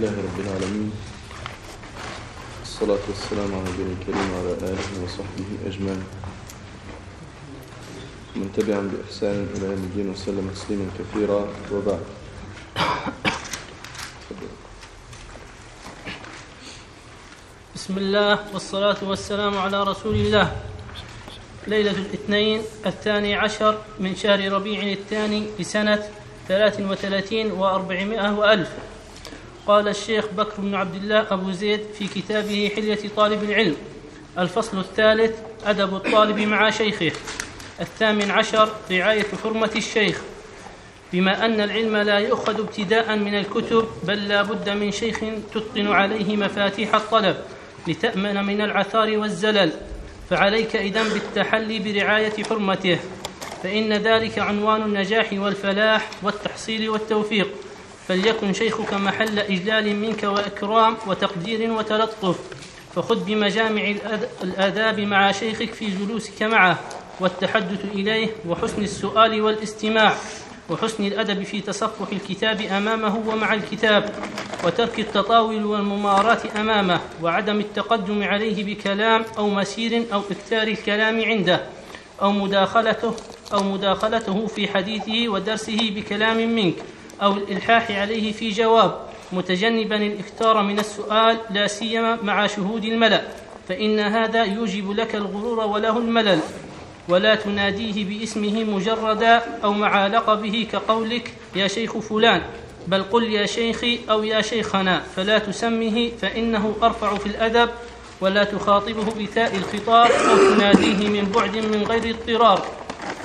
لله رب العالمين. الصلاة والسلام على نبينا الكريم وعلى آله وصحبه أجمعين. من تبعهم بإحسان إلى يوم الدين وسلم تسليما كثيرا. وبعد. بسم الله والصلاة والسلام على رسول الله. ليلة الاثنين الثاني عشر من شهر ربيع الثاني لسنة ثلاث وثلاثين وأربعمائة وألف. قال الشيخ بكر بن عبد الله أبو زيد في كتابه حلية طالب العلم. الفصل الثالث أدب الطالب مع شيخه. الثامن عشر رعاية حرمة الشيخ. بما أن العلم لا يؤخذ ابتداء من الكتب بل لا بد من شيخ تتقن عليه مفاتيح الطلب لتأمن من العثار والزلل. فعليك إذن بالتحلي برعاية حرمته. فإن ذلك عنوان النجاح والفلاح والتحصيل والتوفيق. فليكن شيخك محل إجلال منك وإكرام وتقدير وتلطف فخذ بمجامع الآداب مع شيخك في جلوسك معه والتحدث إليه وحسن السؤال والاستماع وحسن الأدب في تصفح الكتاب أمامه ومع الكتاب وترك التطاول والمماراة أمامه وعدم التقدم عليه بكلام أو مسير أو إكثار الكلام عنده أو مداخلته أو مداخلته في حديثه ودرسه بكلام منك. أو الإلحاح عليه في جواب متجنبا الإكثار من السؤال لا سيما مع شهود الملأ فإن هذا يوجب لك الغرور وله الملل ولا تناديه باسمه مجردا أو مع لقبه كقولك يا شيخ فلان بل قل يا شيخي أو يا شيخنا فلا تسمه فإنه أرفع في الأدب ولا تخاطبه بتاء الخطاب أو تناديه من بعد من غير اضطرار.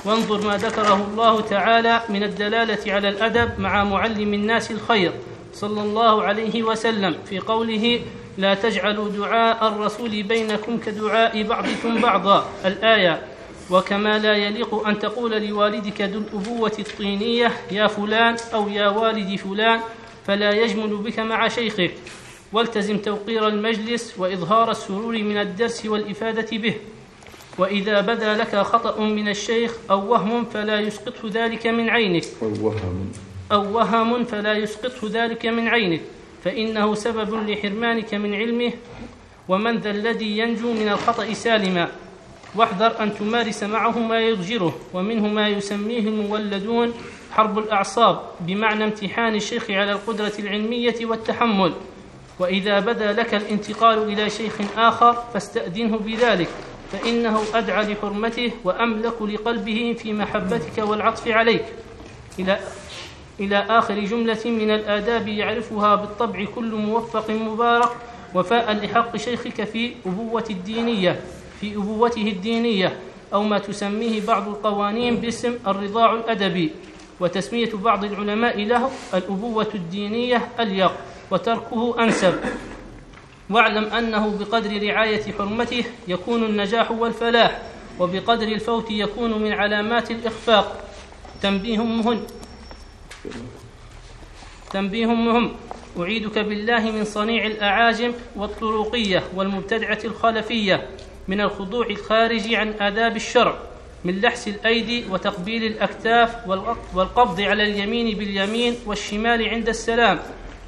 وانظر ما ذكره الله تعالى من الدلالة على الأدب مع معلم الناس الخير صلى الله عليه وسلم في قوله لا تجعلوا دعاء الرسول بينكم كدعاء بعضكم بعضا. الآية وكما لا يليق أن تقول لوالدك ذو الأبوة الطينية يا فلان أو يا والد فلان فلا يجمل بك مع شيخك والتزم توقير المجلس وإظهار السرور من الدرس والإفادة به. وإذا بدا لك خطأ من الشيخ أو وهم فلا يسقطه ذلك من عينك. أو وهم. أو وهم فلا يسقطه ذلك من عينك. فإنه سبب لحرمانك من علمه. ومن ذا الذي ينجو من الخطأ سالما. واحذر أن تمارس معه ما يضجره. ومنه ما يسميه المولدون حرب الأعصاب. بمعنى امتحان الشيخ على القدرة العلمية والتحمل. وإذا بدا لك الانتقال إلى شيخ آخر فاستأذنه بذلك. فإنه أدعى لحرمته وأملك لقلبه في محبتك والعطف عليك. إلى إلى آخر جملة من الآداب يعرفها بالطبع كل موفق مبارك وفاء لحق شيخك في أبوة الدينية في أبوته الدينية أو ما تسميه بعض القوانين باسم الرضاع الأدبي. وتسمية بعض العلماء له الأبوة الدينية أليق وتركه أنسب. واعلم أنه بقدر رعاية حرمته يكون النجاح والفلاح وبقدر الفوت يكون من علامات الإخفاق. تنبيه مهم تنبيه مهم. أعيدك بالله من صنيع الأعاجم والطرقية والمبتدعة الخلفية من الخضوع الخارج عن آداب الشرع من لحس الأيدي وتقبيل الأكتاف والقبض على اليمين باليمين والشمال عند السلام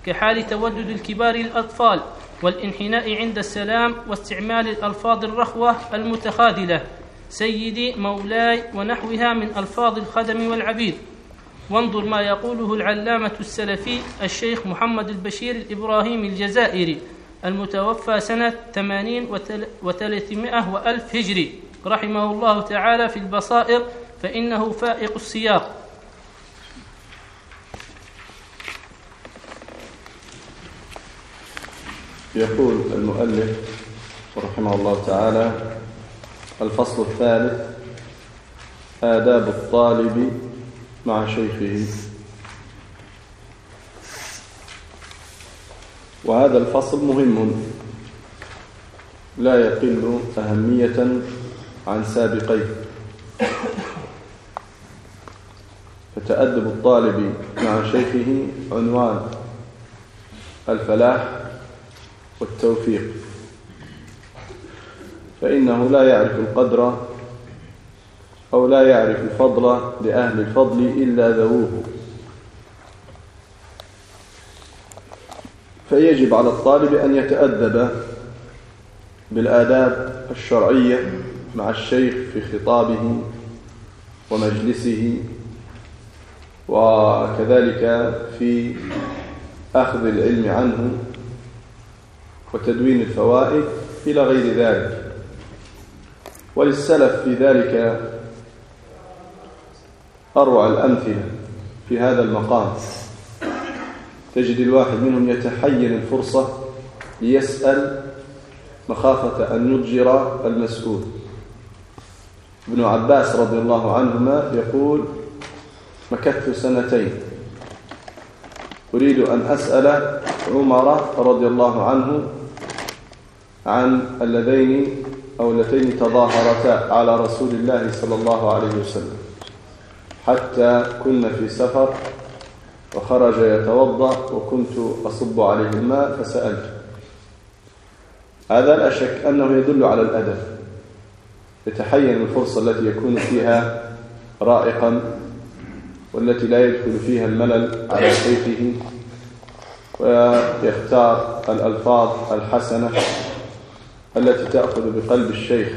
كحال تودد الكبار للأطفال والانحناء عند السلام واستعمال الألفاظ الرخوة المتخاذلة سيدي مولاي ونحوها من ألفاظ الخدم والعبيد. وانظر ما يقوله العلامة السلفي الشيخ محمد البشير الإبراهيمي الجزائري المتوفى سنة ثمانين وثلاثمائة وألف هجري. رحمه الله تعالى في البصائر فإنه فائق السياق. يقول المؤلف رحمه الله تعالى الفصل الثالث آداب الطالب مع شيخه. وهذا الفصل مهم. لا يقل أهمية عن سابقيه. فتأدب الطالب مع شيخه عنوان الفلاح والتوفيق. فإنه لا يعرف القدر أو لا يعرف الفضل لأهل الفضل إلا ذووه. فيجب على الطالب أن يتأدب بالآداب الشرعية مع الشيخ في خطابه ومجلسه وكذلك في أخذ العلم عنه وتدوين الفوائد إلى غير ذلك. وللسلف في ذلك أروع الأمثلة في هذا المقام. تجد الواحد منهم يتحين الفرصة ليسأل مخافة أن يضجر المسؤول. ابن عباس رضي الله عنهما يقول مكثت سنتين أريد أن أسأل عمر رضي الله عنه عن اللذين أو اللتين تظاهرتا على رسول الله صلى الله عليه وسلم. حتى كنا في سفر وخرج يتوضأ وكنت أصب عليه الماء فسألت. هذا لا شك أنه يدل على الأدب. يتحين الفرصة التي يكون فيها رائقا والتي لا يدخل فيها الملل على سيفه ويختار الألفاظ الحسنة. التي تأخذ بقلب الشيخ.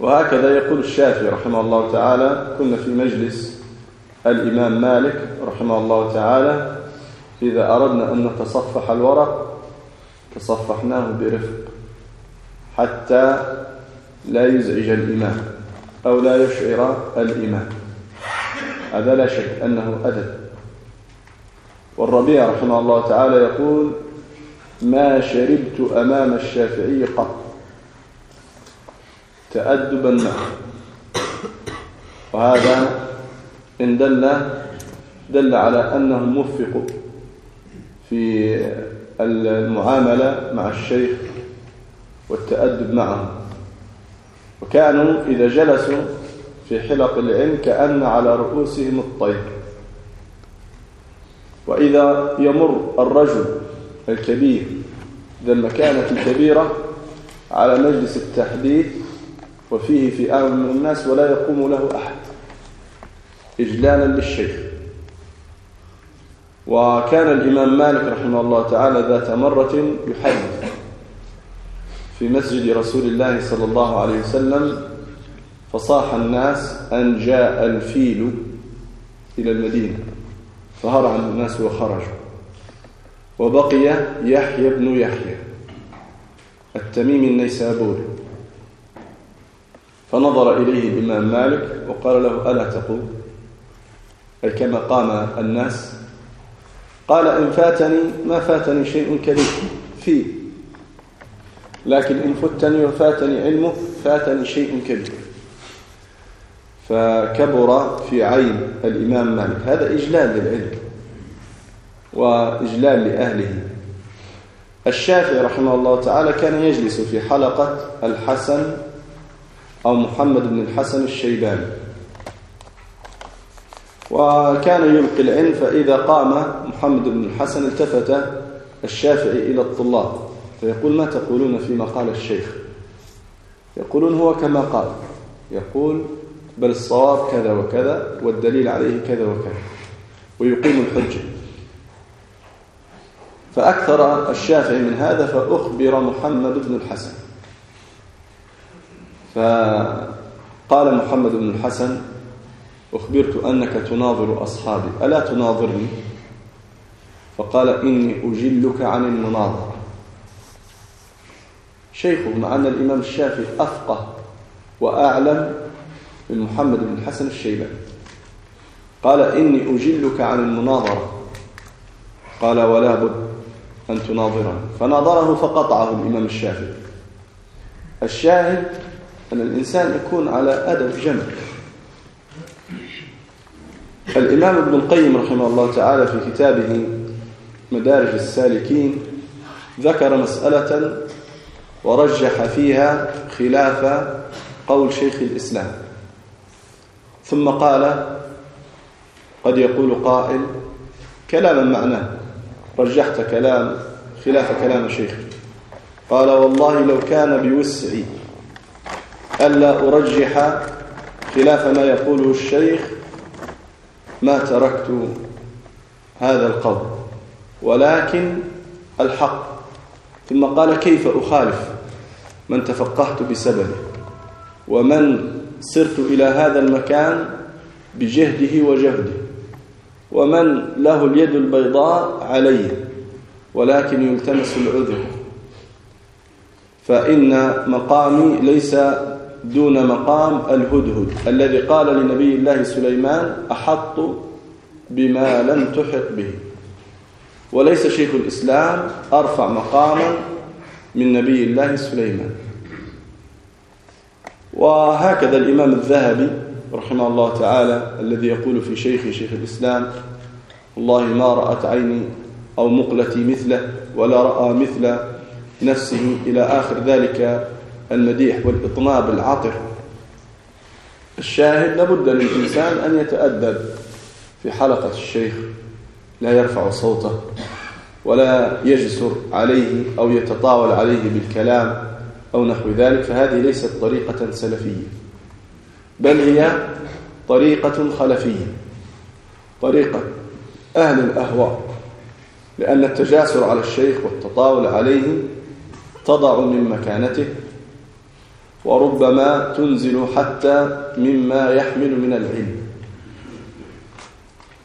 وهكذا يقول الشافعي رحمه الله تعالى كنا في مجلس الإمام مالك رحمه الله تعالى إذا أردنا أن نتصفح الورق تصفحناه برفق حتى لا يزعج الإمام أو لا يشعر الإمام. هذا لا شك أنه أدب. والربيع رحمه الله تعالى يقول ما شربت أمام الشافعي قط. تأدبا معه وهذا إن دل دل على أنه موفق في المعاملة مع الشيخ والتأدب معه. وكانوا إذا جلسوا في حلق العلم كأن على رؤوسهم الطير. وإذا يمر الرجل الكبير. ذا المكانة الكبيرة على مجلس التحديث وفيه فئام من الناس ولا يقوم له أحد. إجلالا للشيخ. وكان الإمام مالك رحمه الله تعالى ذات مرة يحدث في مسجد رسول الله صلى الله عليه وسلم فصاح الناس أن جاء الفيل إلى المدينة فهرع الناس وخرجوا. وبقي يحيى بن يحيى التميمي النيسابوري. فنظر إليه الإمام مالك وقال له ألا تقول؟ أي كما قام الناس قال إن فاتني ما فاتني شيء كبير فيه لكن إن فتني وفاتني علمه فاتني شيء كبير. فكبر في عين الإمام مالك. هذا إجلال للعلم. وإجلال لأهله. الشافعي رحمه الله تعالى كان يجلس في حلقة الحسن أو محمد بن الحسن الشيباني. وكان يلقي العلم فإذا قام محمد بن الحسن التفت الشافعي إلى الطلاب. فيقول ما تقولون فيما قال الشيخ؟ يقولون هو كما قال. يقول بل الصواب كذا وكذا والدليل عليه كذا وكذا. ويقيم الحجة. فأكثر الشافعي من هذا فأخبر محمد بن الحسن. فقال محمد بن الحسن أخبرت أنك تناظر أصحابي ألا تناظرني؟ فقال إني أجلك عن المناظرة. شيخه مع أن الإمام الشافعي أفقه وأعلم من محمد بن الحسن الشيباني. قال إني أجلك عن المناظرة. قال ولا بد. أن تناظرني فناظره فقطعه الإمام الشافعي. الشاهد أن الإنسان يكون على أدب جمع. الإمام ابن القيم رحمه الله تعالى في كتابه مدارج السالكين ذكر مسألة ورجح فيها خلاف قول شيخ الإسلام. ثم قال قد يقول قائل كلاما معناه. رجحت كلام خلاف كلام شيخ. قال والله لو كان بوسعي ألا أرجح خلاف ما يقوله الشيخ ما تركت هذا القول ولكن الحق. ثم قال كيف أخالف من تفقهت بسببه؟ ومن سرت إلى هذا المكان بجهده وجهده. ومن له اليد البيضاء عليه ولكن يلتمس العذر. فإن مقامي ليس دون مقام الهدهد الذي قال لنبي الله سليمان أحط بما لم تحط به. وليس شيخ الإسلام أرفع مقاما من نبي الله سليمان. وهكذا الإمام الذهبي رحمه الله تعالى الذي يقول في شيخ شيخ الإسلام والله ما رأت عيني أو مقلتي مثله ولا رأى مثل نفسه إلى آخر ذلك المديح والإطناب العطر. الشاهد لابد للإنسان أن يتأدب في حلقة الشيخ لا يرفع صوته ولا يجسر عليه أو يتطاول عليه بالكلام أو نحو ذلك فهذه ليست طريقة سلفية. بل هي طريقة خلفية. طريقة أهل الأهواء. لأن التجاسر على الشيخ والتطاول عليه تضع من مكانته وربما تنزل حتى مما يحمل من العلم.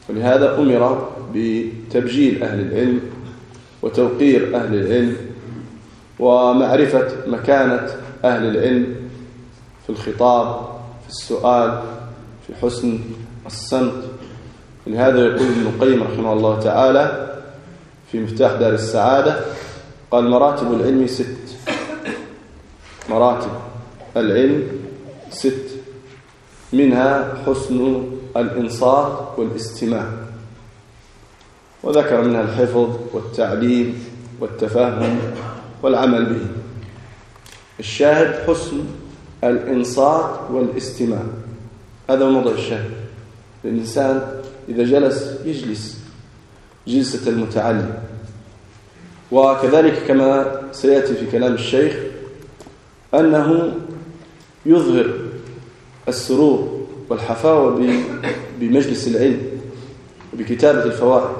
ولهذا أمر بتبجيل أهل العلم وتوقير أهل العلم ومعرفة مكانة أهل العلم في الخطاب السؤال في حسن الصمت. لهذا يقول ابن القيم رحمه الله تعالى في مفتاح دار السعادة قال مراتب العلم ست. مراتب العلم ست. منها حسن الإنصات والاستماع. وذكر منها الحفظ والتعليم والتفهم والعمل به. الشاهد حسن الإنصات والاستماع. هذا موضع الشاهد الإنسان إذا جلس يجلس جلسة المتعلم. وكذلك كما سيأتي في كلام الشيخ أنه يظهر السرور والحفاوة بمجلس العلم وبكتابة الفوائد.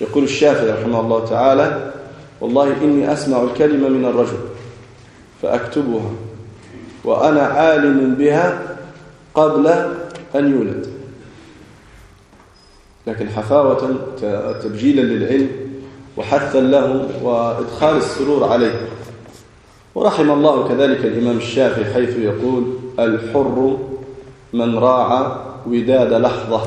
يقول الشافعي رحمه الله تعالى والله إني أسمع الكلمة من الرجل فأكتبها وأنا عالم بها قبل أن يولد. لكن حفاوة تبجيلا للعلم وحثا له وإدخال السرور عليه. ورحم الله كذلك الإمام الشافعي حيث يقول الحر من راعى وداد لحظة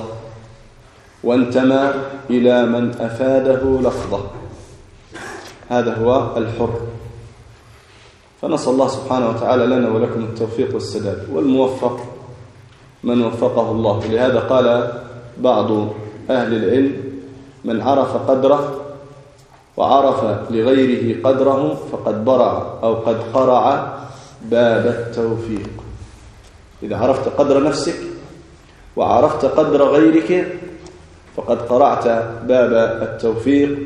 وانتمى إلى من أفاده لفظة هذا هو الحر. فنسأل الله سبحانه وتعالى لنا ولكم التوفيق والسداد. والموفق من وفقه الله. لهذا قال بعض أهل العلم من عرف قدره وعرف لغيره قدره فقد برع أو قد قرع باب التوفيق. إذا عرفت قدر نفسك وعرفت قدر غيرك فقد قرعت باب التوفيق.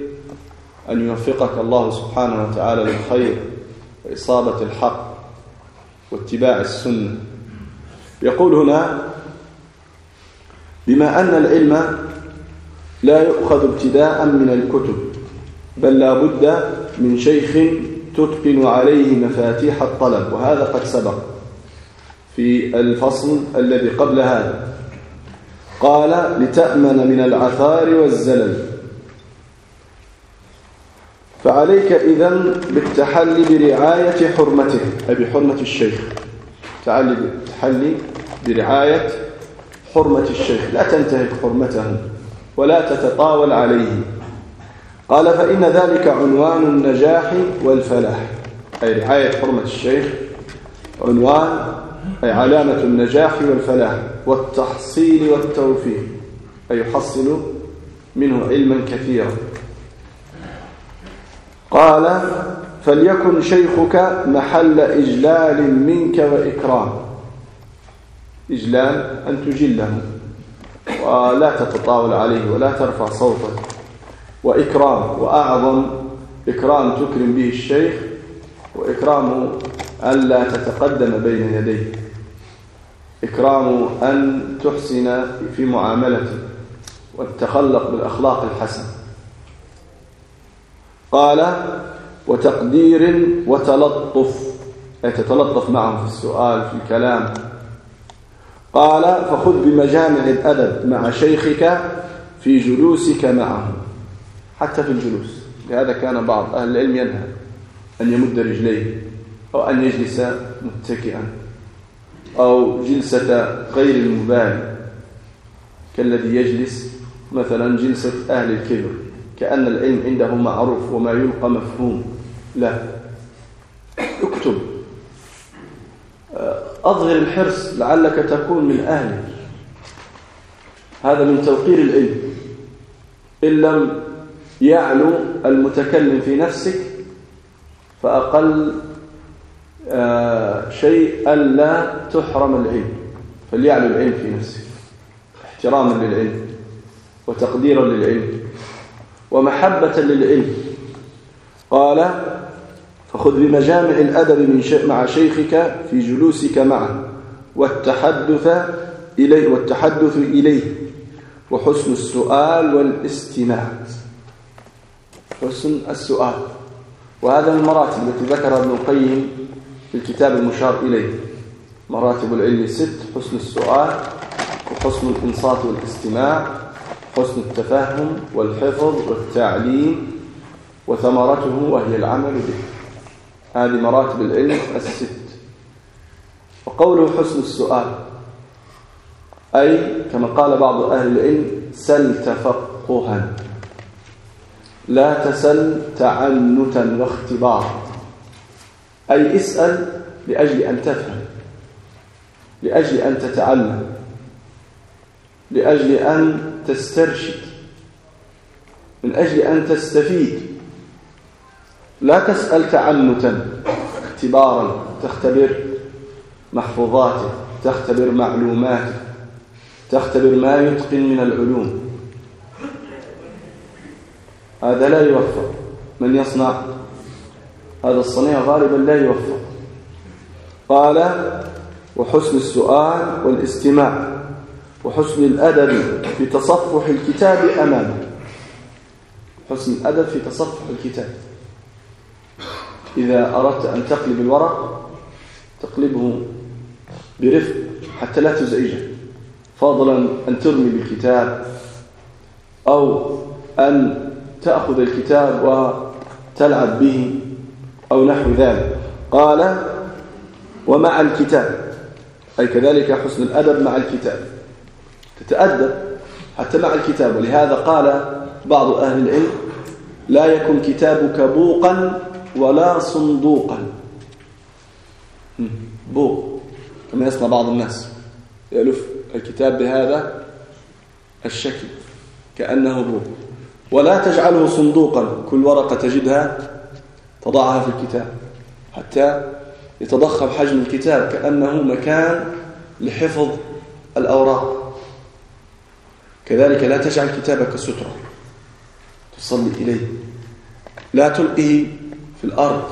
أن يوفقك الله سبحانه وتعالى للخير. وإصابة الحق واتباع السنة. يقول هنا بما أن العلم لا يؤخذ ابتداء من الكتب بل لا بد من شيخ تتقن عليه مفاتيح الطلب وهذا قد سبق في الفصل الذي قبل هذا. قال لتأمن من العثار والزلل. فعليك إذن بالتحلي برعاية حرمته. أي بحرمة الشيخ. تحلي برعاية حرمة الشيخ. لا تنتهك حرمته ولا تتطاول عليه. قال فإن ذلك عنوان النجاح والفلاح. أي رعاية حرمة الشيخ. عنوان أي علامة النجاح والفلاح والتحصيل والتوفيق. أي يحصل منه علما كثيرا. قال فليكن شيخك محل إجلال منك وإكرام. إجلال أن تجله ولا تتطاول عليه ولا ترفع صوتك وإكرام وأعظم إكرام تكرم به الشيخ وإكرام ألا تتقدم بين يديه. إكرام أن تحسن في معاملته وتتخلق بالأخلاق الحسنة. قال وتقدير وتلطف. أي تتلطف معهم في السؤال في الكلام. قال فخذ بمجامع الأدب مع شيخك في جلوسك معه حتى في الجلوس. لهذا كان بعض أهل العلم ينهى أن يمد رجليه أو أن يجلس متكئا أو جلسة غير المبالي كالذي يجلس مثلا جلسة أهل الكبر. كأن العلم عنده معروف وما يلقى مفهوم. لا. اكتب. أظهر الحرص لعلك تكون من أهله هذا من توقير العلم. إن لم يعلو المتكلم في نفسك فأقل آه، شيء ألا تحرم العلم. فليعلو العلم في نفسك. احتراما للعلم وتقديرا للعلم. ومحبة للعلم. قال فخذ بمجامع الأدب مع شيخك في جلوسك معه والتحدث إليه والتحدث إليه وحسن السؤال والاستماع. حسن السؤال. وهذا من المراتب التي ذكرها ابن القيم في الكتاب المشار إليه. مراتب العلم ست حسن السؤال وحسن الإنصات والاستماع حسن التفهم والحفظ والتعليم وثمرته وهي العمل به. هذه مراتب العلم الست. وقوله حسن السؤال أي كما قال بعض أهل العلم سل تفقها. لا تسل تعنتا واختبارا. أي اسأل لأجل أن تفهم لأجل أن تتعلم لأجل أن تسترشد من أجل أن تستفيد. لا تسأل تعنتا اختبارا تختبر محفوظاته تختبر معلوماته تختبر ما يتقن من العلوم. هذا لا يوفق من يصنع. هذا الصنيع غالبا لا يوفق. قال وحسن السؤال والاستماع. وحسن الأدب في تصفح الكتاب أمامه. حسن الأدب في تصفح الكتاب. إذا أردت أن تقلب الورق تقلبه برفق حتى لا تزعجه. فضلا أن ترمي بالكتاب أو أن تأخذ الكتاب وتلعب به أو نحو ذلك. قال ومع الكتاب. أي كذلك حسن الأدب مع الكتاب. تتأدب حتى مع الكتاب. ولهذا قال بعض أهل العلم لا يكن كتابك بوقا ولا صندوقا. بوق كما يصنع بعض الناس. يألف الكتاب بهذا الشكل كأنه بوق. ولا تجعله صندوقا كل ورقة تجدها تضعها في الكتاب حتى يتضخم حجم الكتاب كأنه مكان لحفظ الأوراق. كذلك لا تجعل كتابك سترة تصلي إليه. لا تلقه في الأرض.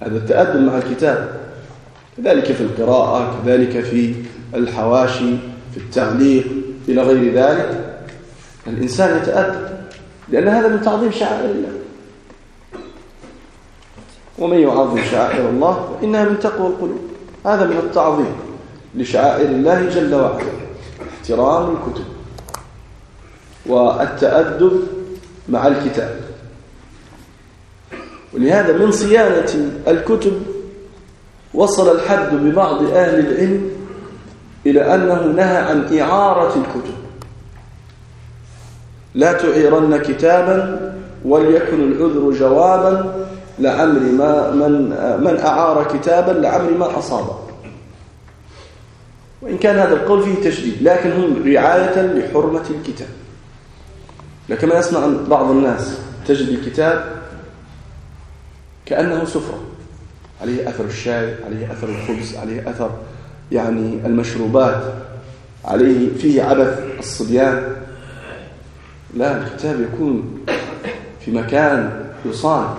هذا التأدب مع الكتاب. كذلك في القراءة كذلك في الحواشي في التعليق إلى غير ذلك. الإنسان يتأدب لأن هذا من تعظيم شعائر الله. ومن يعظم شعائر الله فإنها من تقوى القلوب. هذا من التعظيم لشعائر الله جل وعلا. احترام الكتب. والتأدب مع الكتاب. ولهذا من صيانة الكتب وصل الحد ببعض أهل العلم إلى أنه نهى عن إعارة الكتب. لا تعيرن كتابا وليكن العذر جوابا لعمر ما من من أعار كتابا لعمر ما أصابه وإن كان هذا القول فيه تشديد لكن هم رعاية لحرمة الكتاب. لكما يصنع بعض الناس. تجد الكتاب كأنه سفرة. عليه أثر الشاي عليه أثر الخبز عليه أثر يعني المشروبات عليه فيه عبث الصبيان. لا الكتاب يكون في مكان يصان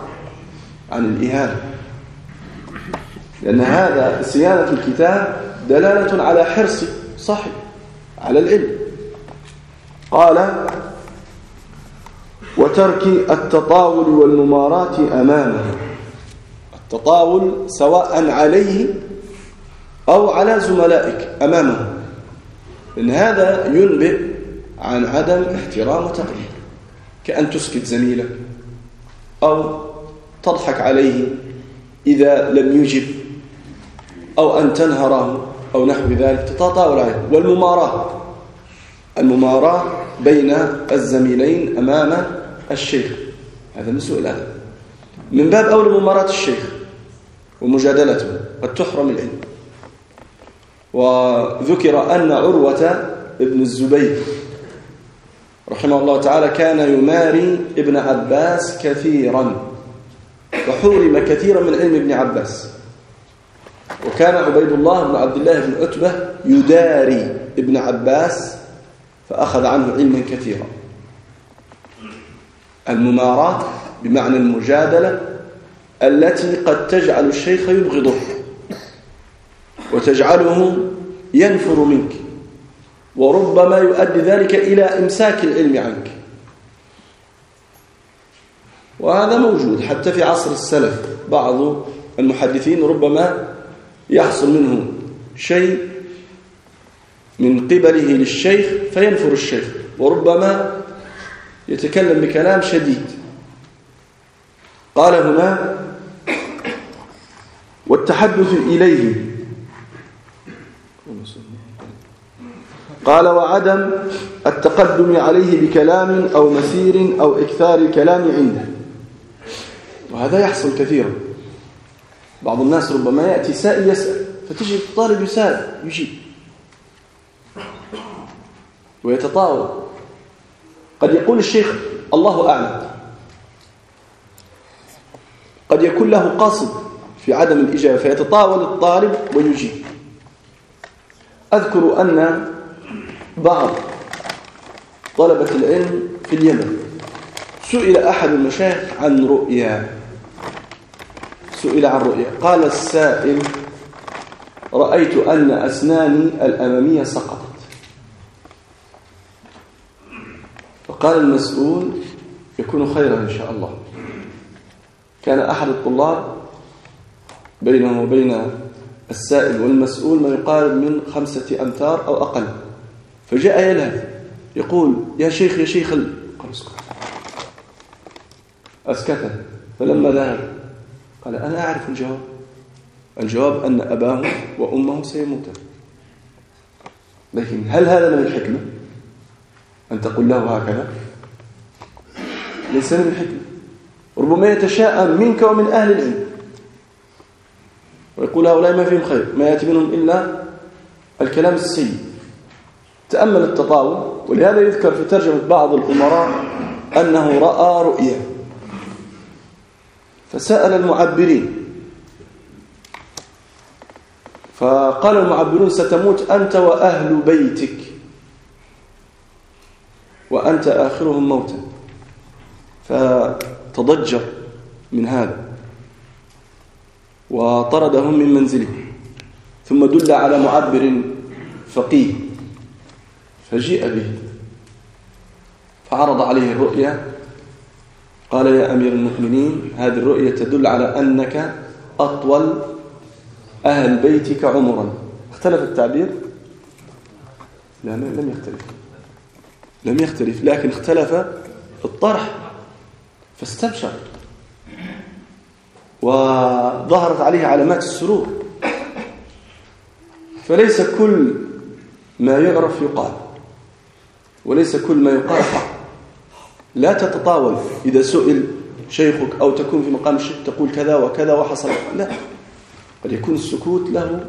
عن الإهانة. لأن هذا صيانة الكتاب دلالة على حرص صاحب على العلم. قال وترك التطاول والمماراة أمامه. التطاول سواء عليه أو على زملائك أمامه. إن هذا ينبئ عن عدم احترام وتقدير. كأن تسكت زميلك أو تضحك عليه إذا لم يجب أو أن تنهره أو نحو ذلك. تتطاول عليه. والمماراة المماراة بين الزميلين أمام الشيخ هذا من سوء الأدب. من باب أولى مماراة الشيخ ومجادلته قد تحرم العلم. وذكر أن عروة ابن الزبير رحمه الله تعالى كان يماري ابن عباس كثيرا وحرم كثيرا من علم ابن عباس. وكان عبيد الله بن عبد الله بن عتبة يداري ابن عباس فأخذ عنه علما كثيرا. المماراة بمعنى المجادلة التي قد تجعل الشيخ يبغضه. وتجعله ينفر منك. وربما يؤدي ذلك إلى إمساك العلم عنك. وهذا موجود حتى في عصر السلف. بعض المحدثين ربما يحصل منه شيء من قبله للشيخ فينفر الشيخ. وربما يتكلم بكلام شديد. قال هنا والتحدث إليه. قال وعدم التقدم عليه بكلام أو مسير أو إكثار الكلام عنده. وهذا يحصل كثيرا. بعض الناس ربما يأتي سائل يسأل فتجد الطالب يسأل يجيب. ويتطاول. قد يقول الشيخ الله أعلم. قد يكون له قاصد في عدم الإجابة فيتطاول الطالب ويجيب. أذكر أن بعض طلبة العلم في اليمن سئل أحد المشايخ عن رؤيا. سئل عن رؤيا. قال السائل رأيت أن أسناني الأمامية سقطت. فقال المسؤول يكون خيرا إن شاء الله. كان أحد الطلاب بينه وبين السائل والمسؤول ما يقارب من خمسة أمتار أو أقل. فجاء يلهث يقول يا شيخ يا شيخ ال... قال اسكت. أسكته فلما ذهب قال أنا أعرف الجواب. الجواب أن أباه وأمه سيموتان. لكن هل هذا من الحكمة؟ أن تقول له هكذا. ليس من الحكمة ربما يتشاءم منك ومن أهل العلم. ويقول هؤلاء ما فيهم خير ما يأتي منهم إلا الكلام السيء. تأمل التطاول ولهذا يذكر في ترجمة بعض الأمراء أنه رأى رؤيا. فسأل المعبرين. فقال المعبرون ستموت أنت وأهل بيتك. وأنت آخرهم موتا فتضجر من هذا. وطردهم من منزله. ثم دل على معبر فقيه. فجيء به. فعرض عليه الرؤيا. قال يا أمير المؤمنين هذه الرؤية تدل على أنك أطول أهل بيتك عمرا. اختلف التعبير؟ لا لم يختلف. لم يختلف لكن اختلف الطرح فاستبشر. وظهرت عليه علامات السرور. فليس كل ما يعرف يقال وليس كل ما يقال حق. لا تتطاول إذا سئل شيخك أو تكون في مقام الشيخ تقول كذا وكذا وحصل. لا قد يكون السكوت له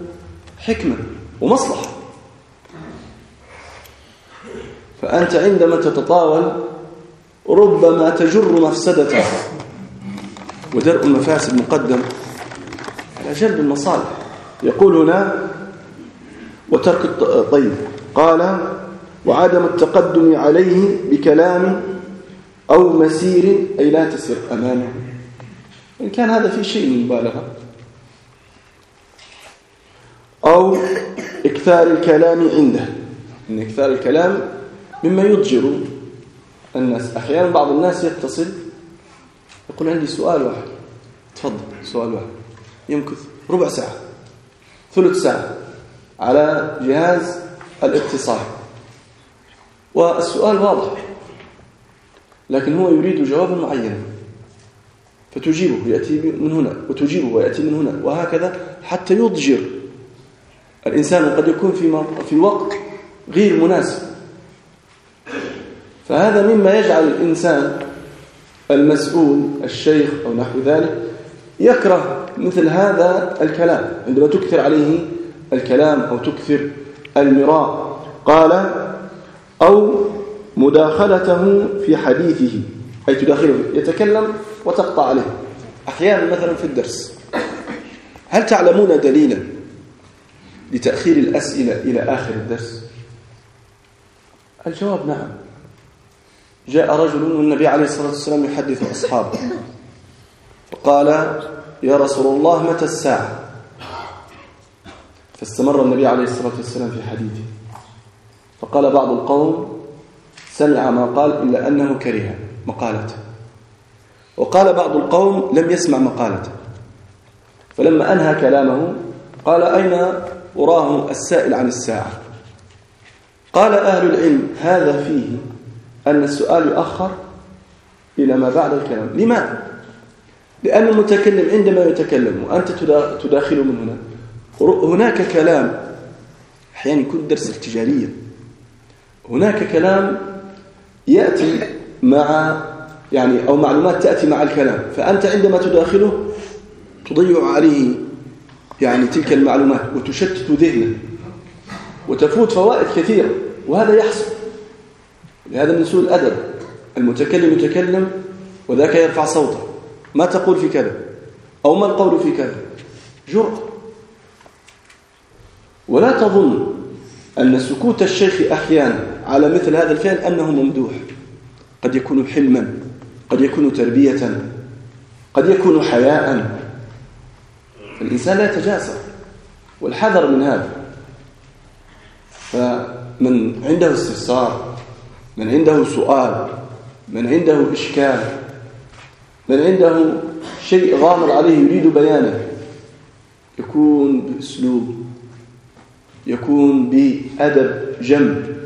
حكمة ومصلحة. فأنت عندما تتطاول ربما تجر مفسدة ودرء المفاسد مقدم على جلب المصالح. يقول هنا وترك الطيب قال وعدم التقدم عليه بكلام أو مسير أي لا تسر أمامه إن كان هذا في شيء من مبالغة. أو إكثار الكلام عنده. إن إكثار الكلام مما يضجر الناس. أحيانا بعض الناس يتصل يقول عندي سؤال واحد. تفضل سؤال واحد. يمكث ربع ساعة ثلث ساعة على جهاز الاتصال. والسؤال واضح لكن هو يريد جوابا معينا. فتجيبه يأتي من هنا وتجيبه ويأتي من هنا وهكذا حتى يضجر. الإنسان قد يكون في في وقت غير مناسب. فهذا مما يجعل الإنسان المسؤول الشيخ أو نحو ذلك يكره مثل هذا الكلام. عندما تكثر عليه الكلام أو تكثر المراء قال أو مداخلته في حديثه أي تداخله يتكلم وتقطع عليه. أحيانا مثلا في الدرس هل تعلمون دليلا لتأخير الأسئلة إلى آخر الدرس؟ الجواب نعم. جاء رجل والنبي عليه الصلاة والسلام يحدث أصحابه. فقال يا رسول الله متى الساعة؟ فاستمر النبي عليه الصلاة والسلام في حديثه. فقال بعض القوم سمع ما قال إلا أنه كره مقالته. وقال بعض القوم لم يسمع مقالته. فلما أنهى كلامه قال أين أراه السائل عن الساعة؟ قال أهل العلم هذا فيه أن السؤال يؤخر إلى ما بعد الكلام لماذا؟ لأن المتكلم عندما يتكلم وأنت تداخل من هنا هناك كلام أحيانا يكون درس التجارية هناك كلام يأتي مع يعني أو معلومات تأتي مع الكلام فأنت عندما تداخله تضيع عليه يعني تلك المعلومات وتشتت ذهنه وتفوت فوائد كثيرة وهذا يحصل لهذا من سوء الأدب. المتكلم يتكلم وذاك يرفع صوته. ما تقول في كذا؟ أو ما القول في كذا؟ جرأة. ولا تظن أن سكوت الشيخ أحيانا على مثل هذا الفعل أنه ممدوح. قد يكون حلما قد يكون تربية قد يكون حياء. الإنسان لا يتجاسر والحذر من هذا. فمن عنده استفسار من عنده سؤال من عنده إشكال من عنده شيء غامض عليه يريد بيانه يكون بأسلوب يكون بأدب جنب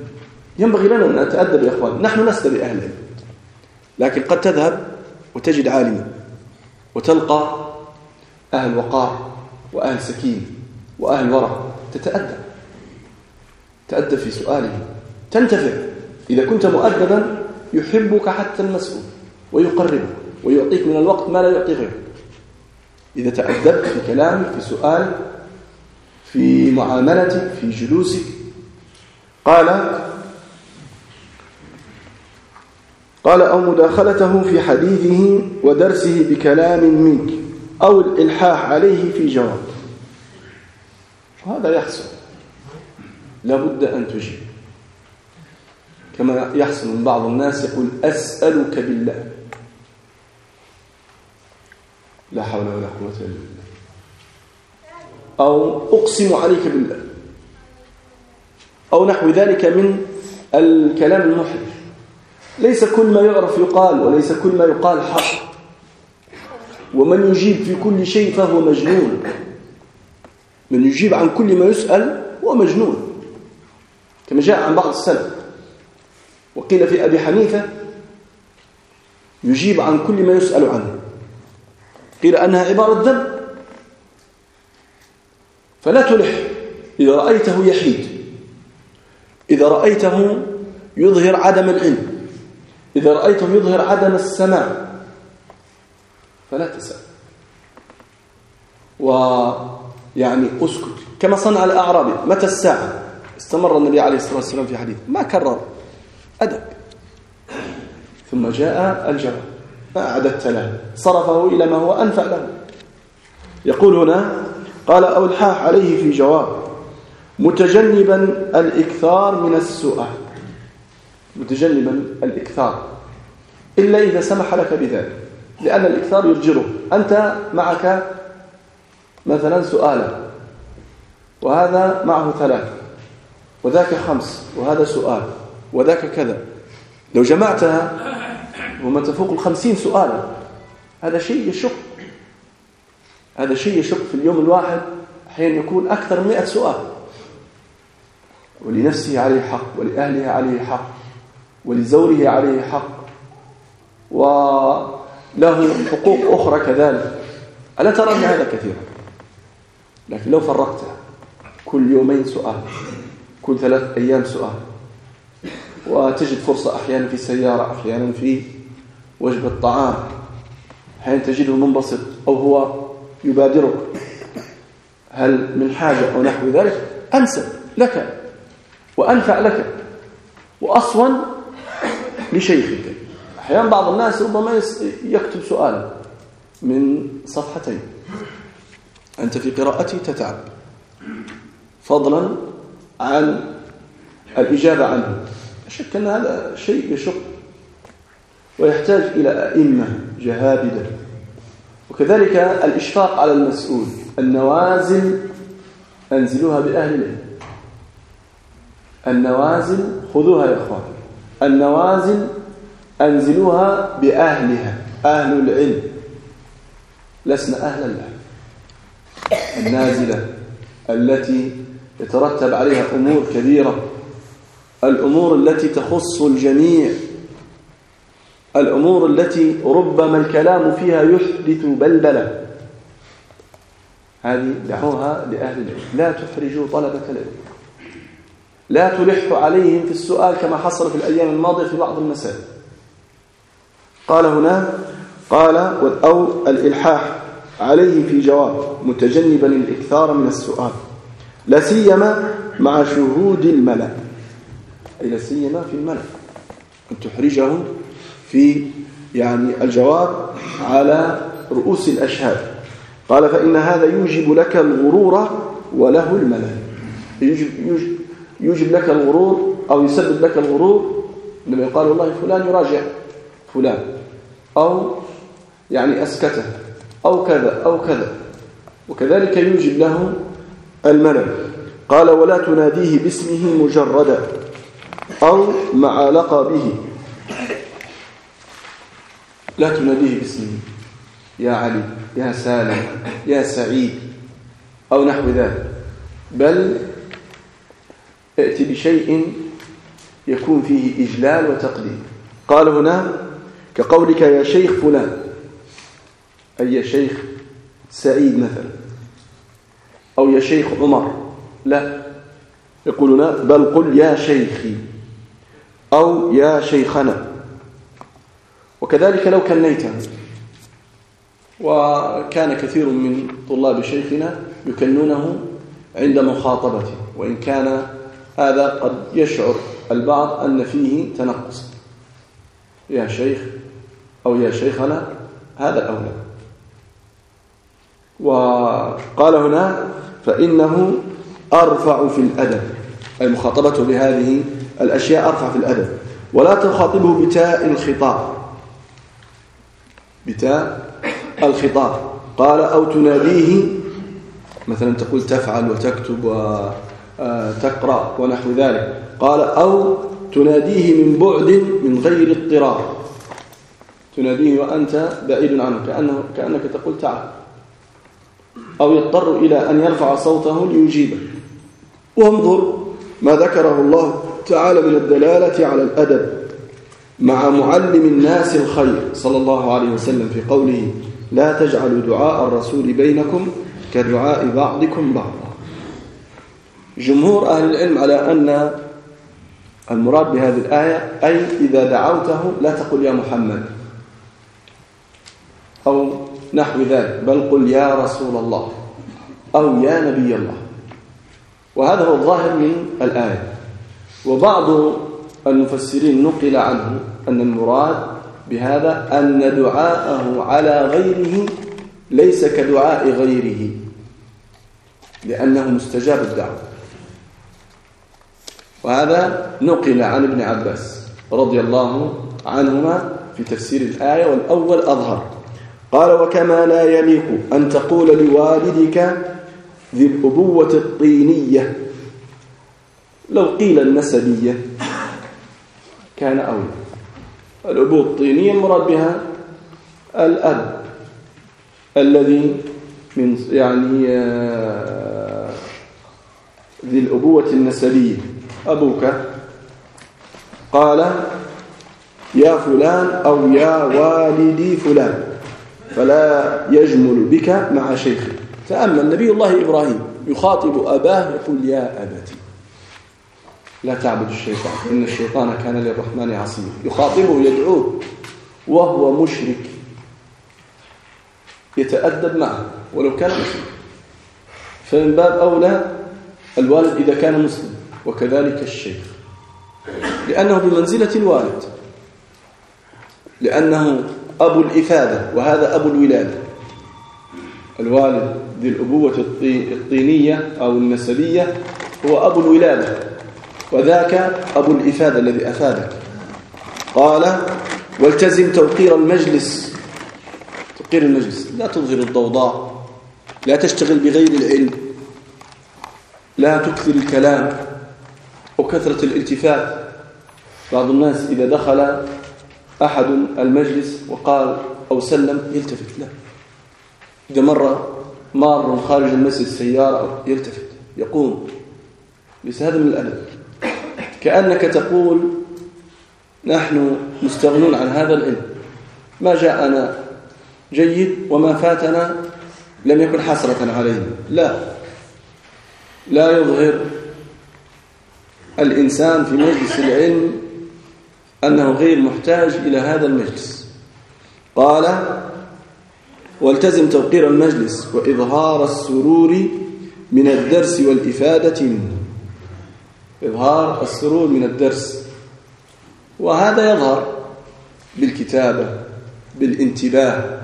ينبغي لنا أن نتأدب يا أخوان نحن نستبي أهل لكن قد تذهب وتجد عالما وتلقى أهل وقار وأهل سكين وأهل ورع تتأدب تأدب في سؤاله تنتفع. إذا كنت مؤدبا يحبك حتى المسؤول ويقربك ويعطيك من الوقت ما لا يعطي غيره إذا تأدبت في كلامك في سؤال في معاملتك في جلوسك قال قال أو مداخلته في حديثه ودرسه بكلام منك أو الإلحاح عليه في جواب. هذا يحصل. لابد أن تجيب. كما يحصل من بعض الناس يقول أسألك بالله. لا حول ولا قوة إلا بالله. أو أقسم عليك بالله. أو نحو ذلك من الكلام المحرج. ليس كل ما يعرف يقال وليس كل ما يقال حق. ومن يجيب في كل شيء فهو مجنون. من يجيب عن كل ما يسأل هو مجنون. كما جاء عن بعض السلف. وقيل في أبي حنيفة يجيب عن كل ما يسأل عنه. قيل أنها عبارة ذنب فلا تلح. إذا رأيته يحيد. إذا رأيته يظهر عدم العلم. إذا رأيته يظهر عدم السماع. فلا تسأل. ويعني أسكت. كما صنع الأعرابي متى الساعة؟ استمر النبي عليه الصلاة والسلام في حديث. ما كرر. أدب. ثم جاء الجواب ما أعددت له صرفه إلى ما هو أنفع له. يقول هنا قال أو الحاح عليه في جواب متجنبا الإكثار من السؤال متجنبا الإكثار. إلا إذا سمح لك بذلك لأن الإكثار يرجره أنت معك مثلا سؤالا وهذا معه ثلاث وذاك خمس وهذا سؤال. وذاك كذا. لو جمعتها وما تفوق الخمسين سؤالا هذا شيء يشق. هذا شيء يشق في اليوم الواحد أحيانا يكون أكثر من مئة سؤال. ولنفسه عليه حق ولأهله عليه حق ولزوره عليه حق وله حقوق أخرى كذلك. ألا ترى أن هذا كثيرا؟ لكن لو فرقتها كل يومين سؤال كل ثلاث أيام سؤال وتجد فرصة أحيانا في السيارة أحيانا في وجبة طعام. أحيانا تجده منبسط أو هو يبادرك؟ هل من حاجة أو نحو ذلك؟ أنسب لك وأنفع لك وأصون لشيخك. أحيانا بعض الناس ربما يكتب سؤالا من صفحتين. أنت في قراءتي تتعب. فضلا عن الإجابة عنه. شك أن هذا شيء يشق ويحتاج إلى أئمة جهابدة وكذلك الإشفاق على المسؤول النوازل أنزلوها بأهل العلم. النوازل خذوها يا أخوان. النوازل أنزلوها بأهلها أهل العلم. لسنا أهل العلم. النازلة التي يترتب عليها أمور كبيرة. الأمور التي تخص الجميع الأمور التي ربما الكلام فيها يحدث بلبلة هذه دعوها لأهل العلم. لا تحرجوا طلبة العلم. لا تلح عليهم في السؤال كما حصل في الأيام الماضية في بعض المسائل. قال هنا قال أو الإلحاح عليه في جواب متجنبا الإكثار من السؤال. لا سيما مع شهود الملأ. لا سيما في الملأ أن تحرجه في يعني الجواب على رؤوس الأشهاد. قال فإن هذا يوجب لك الغرور وله الملأ يوجب, يوجب, يوجب لك الغرور أو يسبب لك الغرور لما يقال والله فلان يراجع فلان أو يعني أسكته أو كذا أو كذا. وكذلك يوجب له الملل. قال ولا تناديه باسمه مجردا. أو مع لقبه لا تناديه باسمه. يا علي يا سالم يا سعيد أو نحو ذلك. بل ائت بشيء يكون فيه إجلال وتقديم قال هنا كقولك يا شيخ فلان أي يا شيخ سعيد مثلا أو يا شيخ عمر. لا يقولون بل قل يا شيخي. أو يا شيخنا. وكذلك لو كنيته. وكان كثير من طلاب شيخنا يكنونه عند مخاطبته وإن كان هذا قد يشعر البعض أن فيه تنقص. يا شيخ أو يا شيخنا هذا أولى. وقال هنا فإنه أرفع في الأدب. المخاطبة بهذه الأشياء أرفع في الأدب. ولا تخاطبه بتاء الخطاب. بتاء الخطاب. قال أو تناديه مثلا تقول تفعل وتكتب وتقرأ ونحو ذلك. قال أو تناديه من بعد من غير اضطرار. تناديه وأنت بعيد عنه كأنه كأنك تقول تعال. أو يضطر إلى أن يرفع صوته ليجيبه. وانظر ما ذكره الله تعالى من الدلالة على الأدب مع معلم الناس الخير صلى الله عليه وسلم في قوله لا تجعلوا دعاء الرسول بينكم كدعاء بعضكم بعضا. جمهور أهل العلم على أن المراد بهذه الآية أي إذا دعوته لا تقل يا محمد أو نحو ذلك بل قل يا رسول الله أو يا نبي الله. وهذا هو الظاهر من الآية. وبعض المفسرين نقل عنه أن المراد بهذا أن دعاءه على غيره ليس كدعاء غيره لأنه مستجاب الدعوة. وهذا نقل عن ابن عباس رضي الله عنهما في تفسير الآية والأول أظهر. قال وكما لا يليق أن تقول لوالدك ذي الأبوة الطينية لو قيل النسبية كان أولى الأبوة الطينية مراد بها الأب الذي من يعني آه، ذي الأبوة النسبية. أبوك قال يا فلان أو يا والدي فلان فلا يجمل بك مع شيخه تأمل نبي الله إبراهيم يخاطب أباه يقول يا أبتي لا تعبد الشيطان. إن الشيطان كان للرحمن عصيا. يخاطبه يدعوه وهو مشرك. يتأدب معه. ولو كان مسلم. فمن باب أولى الوالد إذا كان مسلم. وكذلك الشيخ. لأنه بمنزلة الوالد. لأنه أبو الإفادة. وهذا أبو الولادة. الوالد ذي الأبوة الطينية أو النسبية هو أبو الولادة. وذاك أبو الإفادة الذي أفادك. قال والتزم توقير المجلس. توقير المجلس. لا تظهر الضوضاء. لا تشتغل بغير العلم. لا تكثر الكلام. وكثرة الالتفات. بعض الناس إذا دخل أحد المجلس وقال أو سلم يلتفت لا إذا مر مار خارج المسجد سيارة يلتفت يقوم. ليس هذا من الأدب. كأنك تقول نحن مستغنون عن هذا العلم. ما جاءنا جيد وما فاتنا لم يكن حسرة علينا. لا. لا يظهر الإنسان في مجلس العلم أنه غير محتاج إلى هذا المجلس. قال والتزم توقير المجلس وإظهار السرور من الدرس والإفادة منه. إظهار السرور من الدرس. وهذا يظهر بالكتابة بالانتباه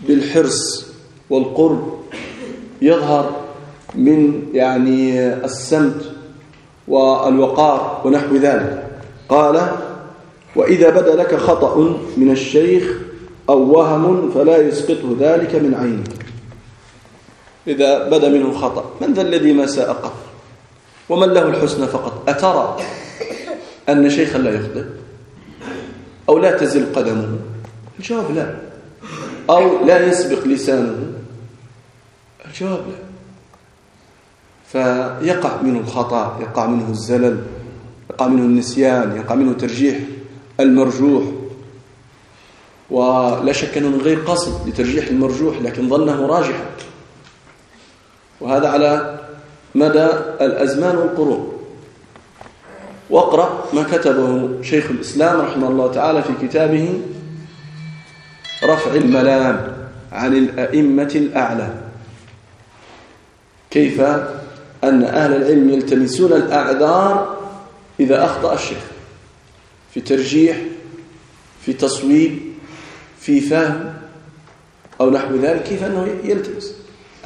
بالحرص والقرب. يظهر من يعني السمت والوقار ونحو ذلك. قال وإذا بدا لك خطأ من الشيخ أو وهم فلا يسقطه ذلك من عينك. إذا بدا منه خطأ من ذا الذي ما ساء قط ومن له الحسنى فقط أترى أن شيخا لا يخطئ أو لا تزل قدمه؟ الجواب لا. أو لا يسبق لسانه؟ الجواب لا. فيقع منه الخطأ يقع منه الزلل يقع منه النسيان يقع منه ترجيح المرجوح. ولا شك أنه من غير قصد لترجيح المرجوح لكن ظنه راجحا وهذا على مدى الأزمان والقرون. واقرأ ما كتبه شيخ الإسلام رحمه الله تعالى في كتابه رفع الملام عن الأئمة الأعلى. كيف؟ أن أهل العلم يلتمسون الأعذار إذا أخطأ الشيخ. في ترجيح في تصويب في فهم أو نحو ذلك كيف أنه يلتمس؟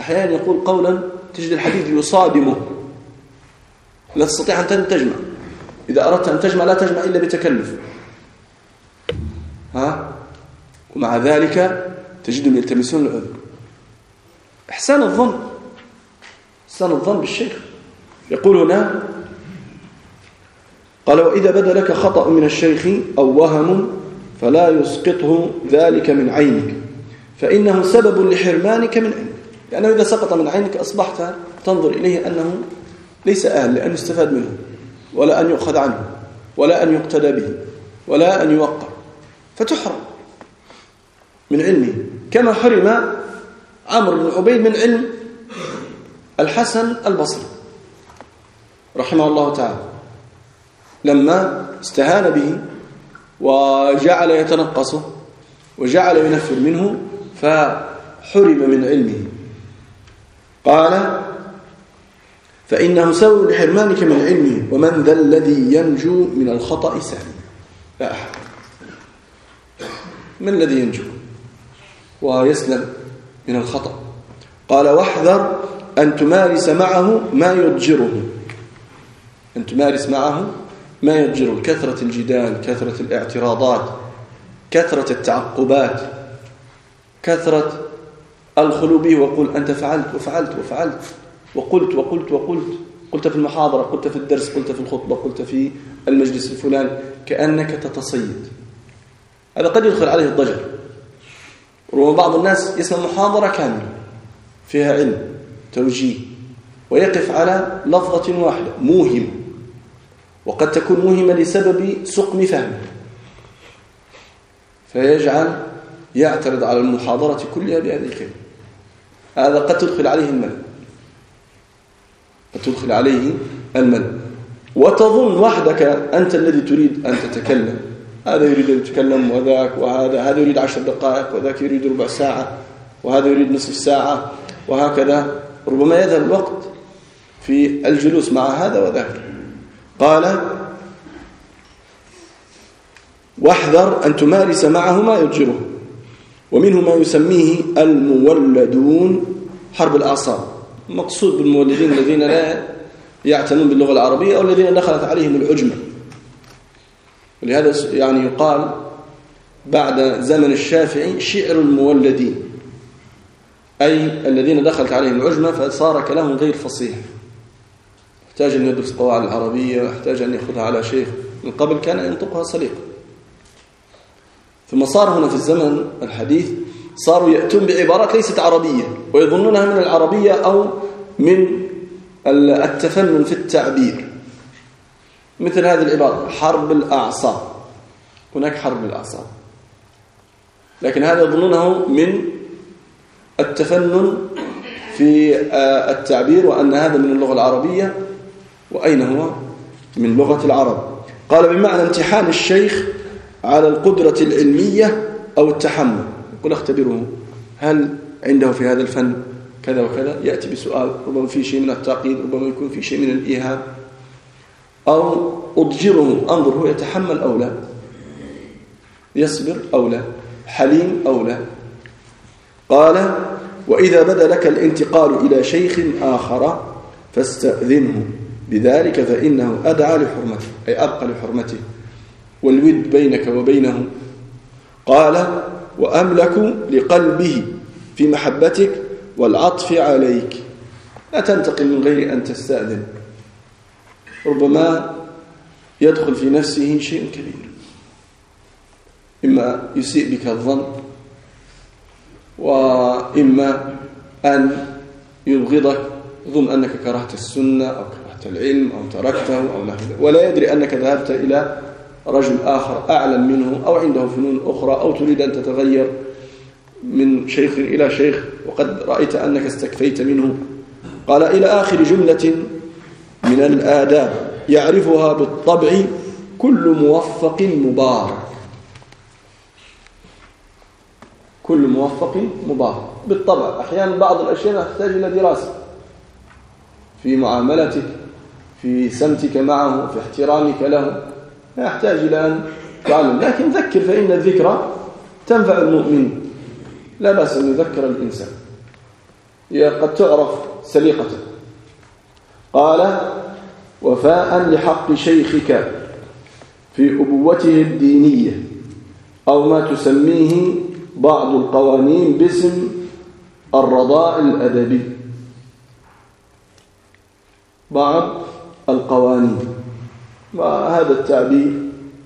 أحيانا يقول قولا تجد الحديث يصادمه. لا تستطيع أن تجمع. إذا أردت أن تجمع لا تجمع إلا بتكلف. ها؟ ومع ذلك تجدهم يلتمسون العذر. إحسان الظن. إحسان الظن بالشيخ يقول هنا قال وإذا بدا لك خطأ من الشيخ أو وهم فلا يسقطه ذلك من عينك فإنه سبب لحرمانك من علمك لأنه إذا سقط من عينك أصبحت تنظر إليه أنه ليس أهل لأن يستفاد منه ولا أن يؤخذ عنه ولا أن يقتدى به ولا أن يوقع. فتحرم من علمه. كما حرم عمرو بن عبيد من علم الحسن البصري رحمه الله تعالى. لما استهان به وجعل يتنقصه وجعل ينفر منه فحرم من علمه. قال فإنه سبب لحرمانك من علمه ومن ذا الذي ينجو من الخطأ سالما لا أحد. من الذي ينجو ويسلم من الخطأ؟ قال واحذر أن تمارس معه ما يضجره. أن تمارس معه ما يضجره. كثرة الجدال كثرة الاعتراضات كثرة التعقبات كثرة الخلو به وقل أنت فعلت وفعلت وفعلت. وقلت وقلت وقلت. قلت في المحاضرة قلت في الدرس قلت في الخطبة قلت في المجلس الفلاني. كأنك تتصيد. هذا قد يدخل عليه الضجر. ربما بعض الناس يسمع محاضرة كاملة فيها علم توجيه ويقف على لفظة واحدة موهم. وقد تكون موهمة لسبب سقم فهمه. فيجعل يعترض على المحاضرة كلها بهذه الكلمة. هذا قد تدخل عليه الملل قد تدخل عليه الملل وتظن وحدك أنت الذي تريد أن تتكلم. هذا يريد أن يتكلم وذاك وهذا هذا يريد عشر دقائق وذاك يريد ربع ساعة وهذا يريد نصف ساعة وهكذا. ربما يذهب الوقت في الجلوس مع هذا وذاك. قال واحذر أن تمارس معه ما يضجره ومنه ما يسميه المولدون حرب الأعصاب مقصود بالمولدين الذين لا يعتنون باللغة العربية أو الذين دخلت عليهم العجمة. ولهذا يعني يقال بعد زمن الشافعي شعر المولدين أي الذين دخلت عليهم العجمة فصار كلامهم غير فصيح. احتاج أن يدرس قواعد العربية واحتاج أن يأخذها على شيخ من قبل كان ينطقها سليقا. ثم صار هنا في الزمن الحديث صاروا يأتون بعبارات ليست عربية ويظنونها من العربية أو من التفنن في التعبير. مثل هذه العبارة حرب الأعصاب. هناك حرب الأعصاب. لكن هذا يظنونه من التفنن في آه، التعبير وأن هذا من اللغة العربية. وأين هو؟ من لغة العرب. قال بمعنى امتحان الشيخ على القدرة العلمية أو التحمل. يقول اختبره هل عنده في هذا الفن كذا وكذا؟ يأتي بسؤال ربما في شيء من التعقيد ربما يكون في شيء من الإيهام أو أضجره أنظر هو يتحمل أو لا؟ يصبر أو لا؟ حليم أو لا؟ قال وإذا بدا لك الانتقال إلى شيخ آخر فاستأذنه. بذلك فإنه أدعى لحرمته أي أبقى لحرمته. والود بينك وبينه. قال وأملك لقلبه في محبتك والعطف عليك. لا تنتقل من غير أن تستأذن. ربما يدخل في نفسه شيء كبير. إما يسيء بك الظن وإما أن يبغضك ظن أنك كرهت السنة أو كرهت العلم أو تركته أو نحو ولا يدري أنك ذهبت إلى رجل آخر أعلم منه أو عنده فنون أخرى أو تريد أن تتغير من شيخ إلى شيخ وقد رأيت أنك استكفيت منه. قال إلى آخر جملة من الآداب يعرفها بالطبع كل موفق مبارك. كل موفق مبارك. بالطبع. أحيانا بعض الأشياء تحتاج إلى دراسة. في معاملتك في سمتك معه في احترامك له. لا يحتاج إلى أن تعلم. لكن ذكر فإن الذكرى تنفع المؤمن. لا بأس أن يذكر الإنسان. هي قد تعرف سليقته. قال وفاء لحق شيخك في أبوته الدينية أو ما تسميه بعض القوانين باسم الرضاء الأدبي. بعض القوانين. وهذا التعبير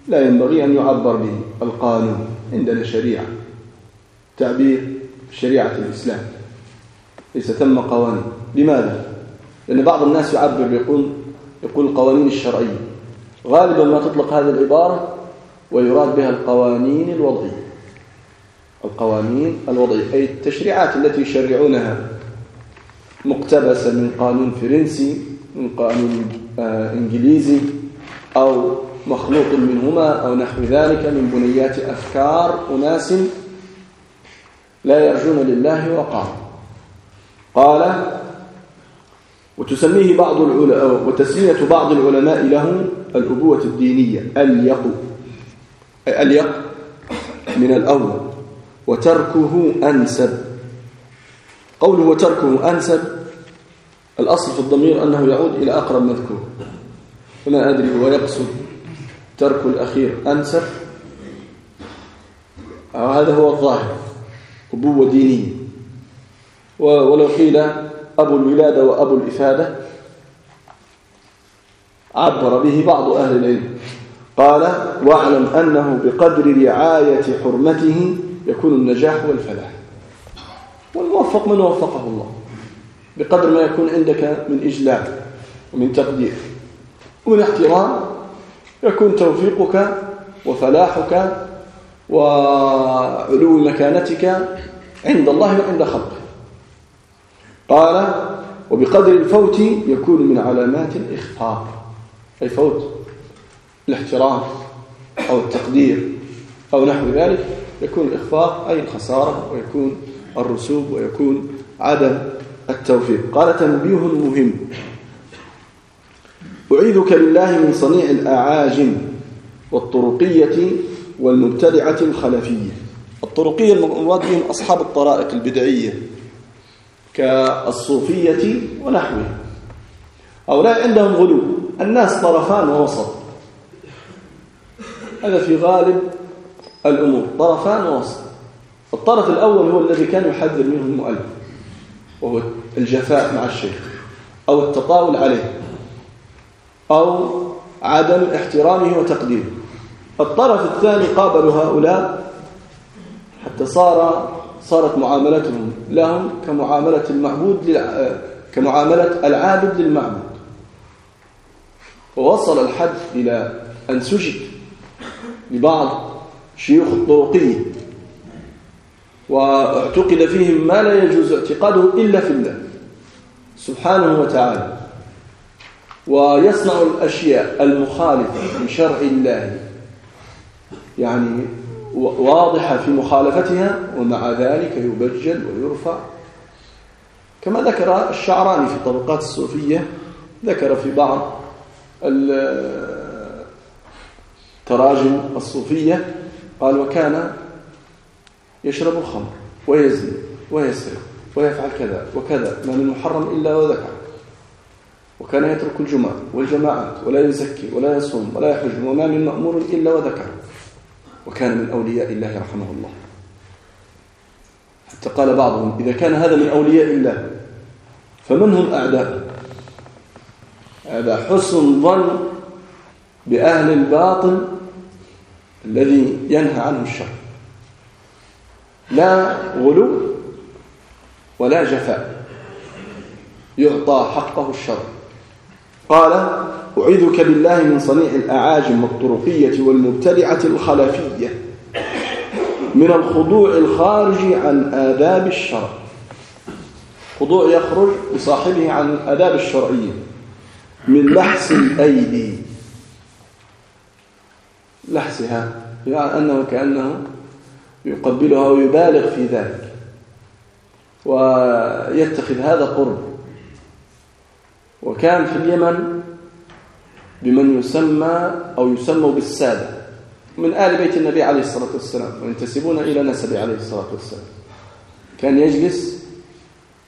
لا ينبغي أن يعبر به القانون عندنا شريعة تعبير شريعة الإسلام. ليس ثم قوانين. لماذا؟ لأن بعض الناس يعبر يقول يقول القوانين الشرعية. غالبا ما تطلق هذه العبارة ويراد بها القوانين الوضعية. القوانين الوضعية أي التشريعات التي يشرعونها. مقتبسة من قانون فرنسي من قانون آه إنجليزي. أو مخلوق منهما أو نحو ذلك من بنيات أفكار أناس لا يرجون لله وقارا قال وتسميه بعض العلماء وتسمية بعض العلماء له الأبوة الدينية اليق اليق من الأول وتركه أنسب. قوله وتركه أنسب الأصل في الضمير أنه يعود إلى أقرب مذكور. فما أدري هو يقصد ترك الأخير أنسب هذا هو الظاهر أبوة دينية. ولو قيل أبو الولادة وأبو الإفادة عبر به بعض أهل العلم. قال واعلم أنه بقدر رعاية حرمته يكون النجاح والفلاح. والموفق من وفقه الله بقدر ما يكون عندك من إجلال ومن تقدير. ومن احترام. يكون توفيقك وفلاحك وعلو مكانتك عند الله وعند خلقه. قال وبقدر الفوت يكون من علامات الإخفاق. أي فوت؟ الاحترام أو التقدير أو نحو ذلك. يكون الإخفاق أي الخسارة ويكون الرسوب ويكون عدم التوفيق. قال تنبيه مهم أعيذك بالله من صنيع الأعاجم والطرقية والمبتدعة الخلفية. الطرقية المراد بهم أصحاب الطرائق البدعية كالصوفية ونحوها هؤلاء عندهم غلو. الناس طرفان ووسط. هذا في غالب الأمور. طرفان ووسط. الطرف الأول هو الذي كان يحذر منه المؤلف وهو الجفاء مع الشيخ أو التطاول عليه. أو عدم احترامه وتقديره. الطرف الثاني قابلوا هؤلاء حتى صار صارت معاملتهم لهم كمعاملة المعبود كمعاملة العابد للمعبود. ووصل الحد إلى أن سجد لبعض شيوخ الطرقية واعتقد فيهم ما لا يجوز اعتقاده إلا في الله سبحانه وتعالى. ويصنع الأشياء المخالفة لشرع الله. يعني واضحة في مخالفتها ومع ذلك يبجل ويرفع. كما ذكر الشعراني في طبقات الصوفية ذكر في بعض التراجم الصوفية قال وكان يشرب الخمر ويزني ويسرق ويفعل كذا وكذا ما من محرم إلا وذكر. وكان يترك الجمعة والجماعات ولا يزكي ولا يصوم ولا يحج وما من مأمور إلا وذكر. وكان من أولياء الله رحمه الله. حتى قال بعضهم إذا كان هذا من أولياء الله فمن هم أعداء؟ هذا حسن ظن بأهل الباطل الذي ينهى عنه الشر. لا غلو ولا جفاء. يعطى حقه الشر. قال أعيذك بالله من صنيع الأعاجم والطرقية والمبتدعة الخلفية من الخضوع الخارج عن آداب الشرع. خضوع يخرج بصاحبه عن الآداب الشرعية من لحس الأيدي. لحسها يعني أنه كأنه يقبلها ويبالغ في ذلك ويتخذ هذا قرب. وكان في اليمن بمن يسمى أو يسموا بالسادة من آل بيت النبي عليه الصلاة والسلام وينتسبون إلى نسبه عليه الصلاة والسلام. كان يجلس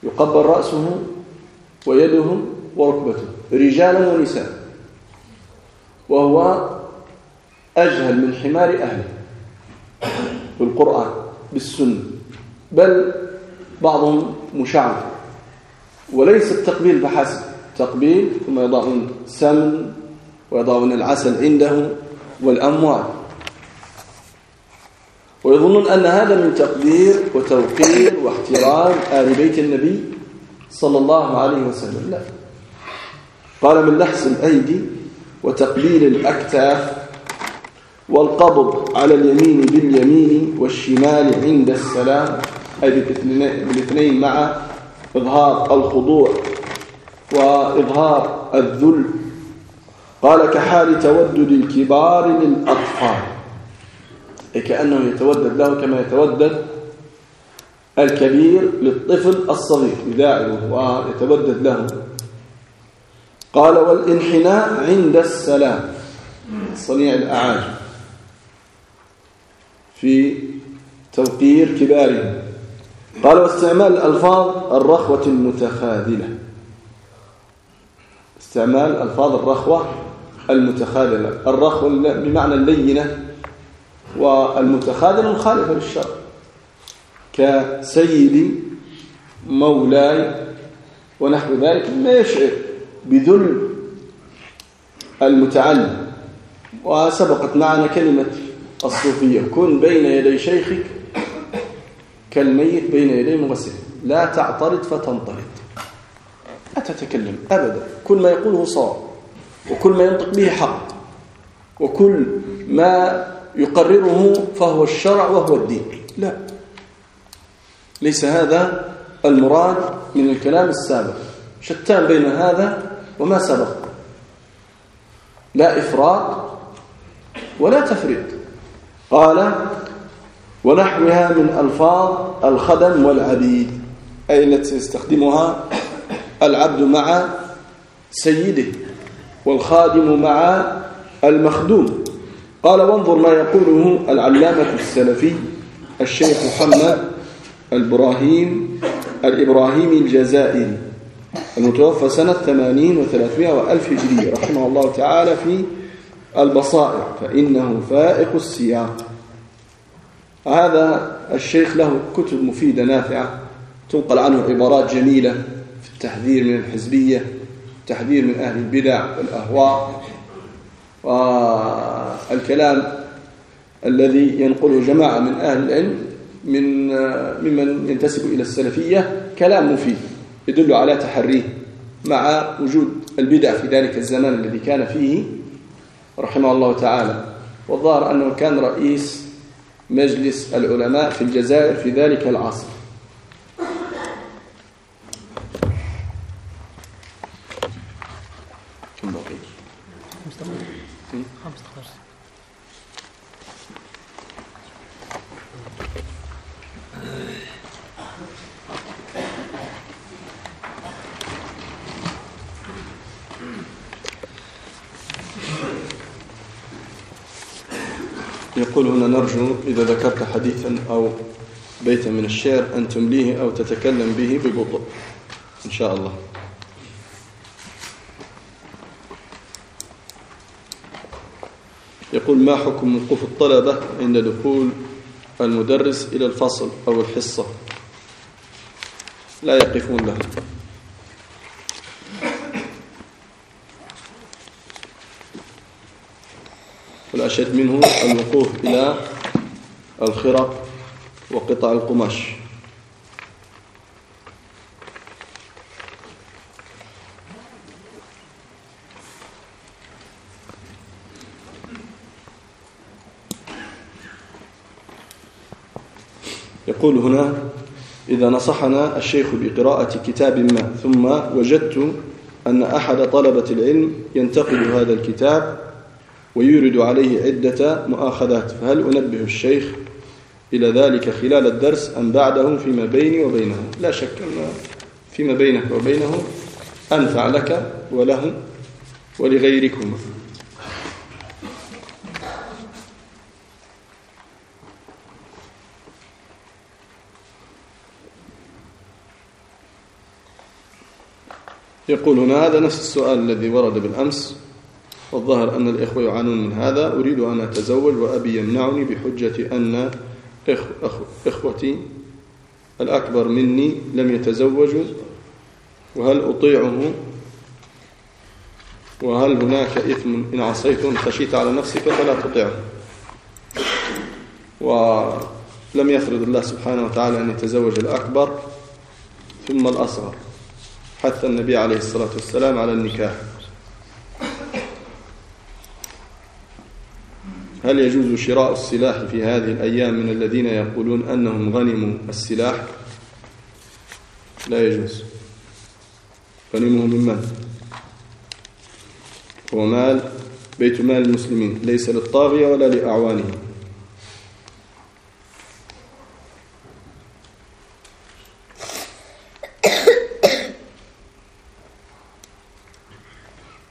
يقبل رأسه ويده وركبته رجالا ونساء. وهو أجهل من حمار أهله بالقرآن بالسنة. بل بعضهم مشعر وليس التقبيل بحسب تقبيل ثم يضعون سمن ويضعون العسل عنده والأموال. ويظنون أن هذا من تقدير وتوقير واحترام آل بيت النبي صلى الله عليه وسلم. لا. قال من لحس الأيدي وتقبيل الأكتاف والقبض على اليمين باليمين والشمال عند السلام أي بالاثنين مع إظهار الخضوع. وإظهار الذل. قال كحال تودد الكبار للأطفال أي كأنه يتودد له كما يتودد الكبير للطفل الصغير يداعبه ويتودد له. قال والانحناء عند السلام صنيع الأعاجم في توقير كبارهم. قال واستعمال الألفاظ الرخوة المتخاذلة. استعمال ألفاظ الرخوة المتخاذلة. الرخوة بمعنى اللينة والمتخاذلة مخالفة للشرع. كسيدي مولاي ونحو ذلك ما يشعر بذل المتعلم. وسبقت معنا كلمة الصوفية كن بين يدي شيخك كالميت بين يدي مغسله لا تعترض فتنطرد. لا تتكلم أبدا. كل ما يقوله صواب وكل ما ينطق به حق. وكل ما يقرره فهو الشرع وهو الدين. لا. ليس هذا المراد من الكلام السابق. شتان بين هذا وما سبق. لا إفراط ولا تفريط. قال ونحوها من ألفاظ الخدم والعبيد. أي التي يستخدمها العبد مع سيده والخادم مع المخدوم. قال وانظر ما يقوله العلامة السلفي الشيخ محمد الإبراهيم الإبراهيمي الجزائري المتوفى سنة 80 و300 وألف هجرية رحمه الله تعالى في البصائر فإنه فائق السياق. هذا الشيخ له كتب مفيدة نافعة تنقل عنه عبارات جميلة. في التحذير من الحزبية التحذير من أهل البدع والأهواء. والكلام الذي ينقله جماعة من أهل العلم من ممن ينتسب إلى السلفية كلام مفيد يدل على تحريه مع وجود البدع في ذلك الزمان الذي كان فيه رحمه الله تعالى. والظاهر أنه كان رئيس مجلس العلماء في الجزائر في ذلك العصر. يقول هنا نرجو إذا ذكرت حديثا أو بيتا من الشعر أن تمليه أو تتكلم به ببطء. إن شاء الله. يقول ما حكم وقوف الطلبة عند دخول المدرس إلى الفصل أو الحصة؟ لا يقفون له. والأشد منه الوقوف إلى الخرق وقطع القماش. يقول هنا إذا نصحنا الشيخ بقراءة كتاب ما ثم وجدت أن أحد طلبة العلم ينتقد هذا الكتاب ويورد عليه عدة مؤاخذات. فهل أنبه الشيخ إلى ذلك خلال الدرس أم بعده فيما بيني وبينه؟ لا شك أن فيما بينك وبينه أنفع لك وله ولغيركم. يقول هنا هذا نفس السؤال الذي ورد بالأمس. والظاهر أن الإخوة يعانون من هذا. أريد أن أتزوج وأبي يمنعني بحجة أن إخوتي الأكبر مني لم يتزوجوا وهل أطيعه؟ وهل هناك إثم؟ إن عصيت خشيت على نفسك فلا تطيعه. ولم يفرض الله سبحانه وتعالى أن يتزوج الأكبر ثم الأصغر حتى النبي عليه الصلاة والسلام على النكاح. هل يجوز شراء السلاح في هذه الأيام من الذين يقولون أنهم غنموا السلاح؟ لا يجوز. غنمه من من هو مال بيت مال المسلمين ليس للطاغية ولا لأعوانه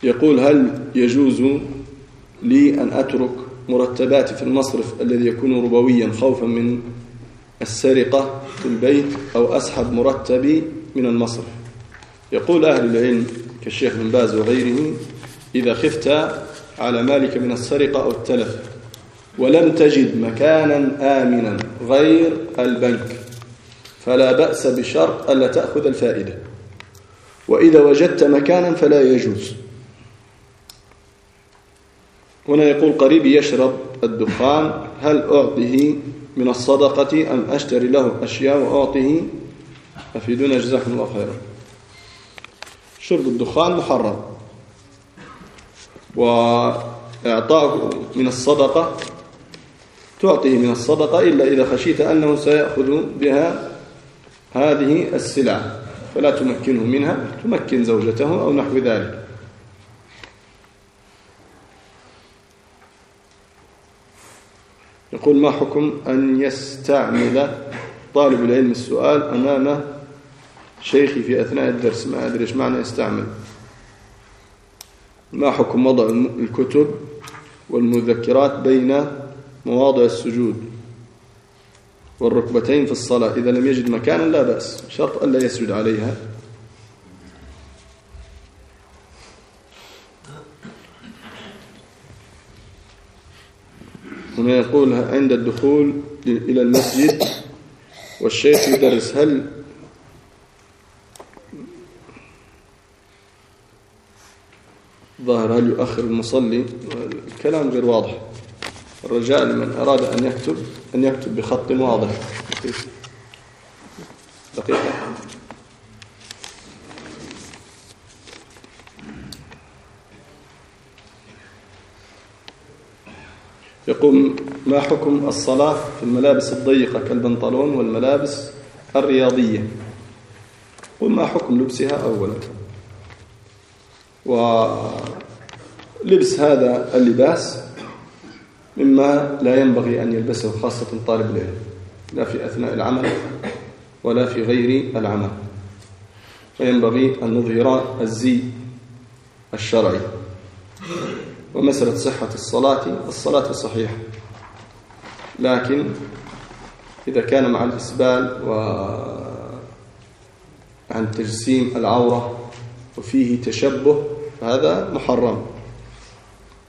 يقول هل يجوز لي أن أترك مرتباتي في المصرف الذي يكون ربويا خوفا من السرقة في البيت أو أسحب مرتبي من المصرف. يقول أهل العلم كالشيخ بن باز وغيره إذا خفت على مالك من السرقة أو التلف ولم تجد مكانا آمنا غير البنك فلا بأس بشرط ألا تأخذ الفائدة. وإذا وجدت مكانا فلا يجوز. هنا يقول قريبي يشرب الدخان هل أعطيه من الصدقة أم أشتري له أشياء وأعطيه أفيدونا جزاكم الله خيرا. شرب الدخان محرم. وإعطاءه من الصدقة تعطيه من الصدقة إلا إذا خشيت أنه سيأخذ بها هذه السلعة فلا تمكنه منها تمكن زوجته أو نحو ذلك. يقول ما حكم أن يستعمل طالب العلم السؤال أمام شيخي في أثناء الدرس؟ ما أدري إيش معنى يستعمل. ما حكم وضع الكتب والمذكرات بين مواضع السجود والركبتين في الصلاة؟ إذا لم يجد مكانا لا بأس شرط ألا يسجد عليها. هنا يقول عند الدخول إلى المسجد والشيخ يدرس هل ظاهر هل يؤخر المصلي؟ الكلام غير واضح. الرجاء لمن أراد أن يكتب أن يكتب بخط واضح. دقيقة. يقول ما حكم الصلاة في الملابس الضيقة كالبنطلون والملابس الرياضية؟ قل ما حكم لبسها أولا؟ ولبس هذا اللباس مما لا ينبغي أن يلبسه خاصة طالب العلم لا في أثناء العمل ولا في غير العمل. فينبغي أن نظهر الزي الشرعي. ومسألة صحة الصلاة الصلاة صحيحة. لكن إذا كان مع الإسبال وعن تجسيم العورة وفيه تشبه فهذا محرم.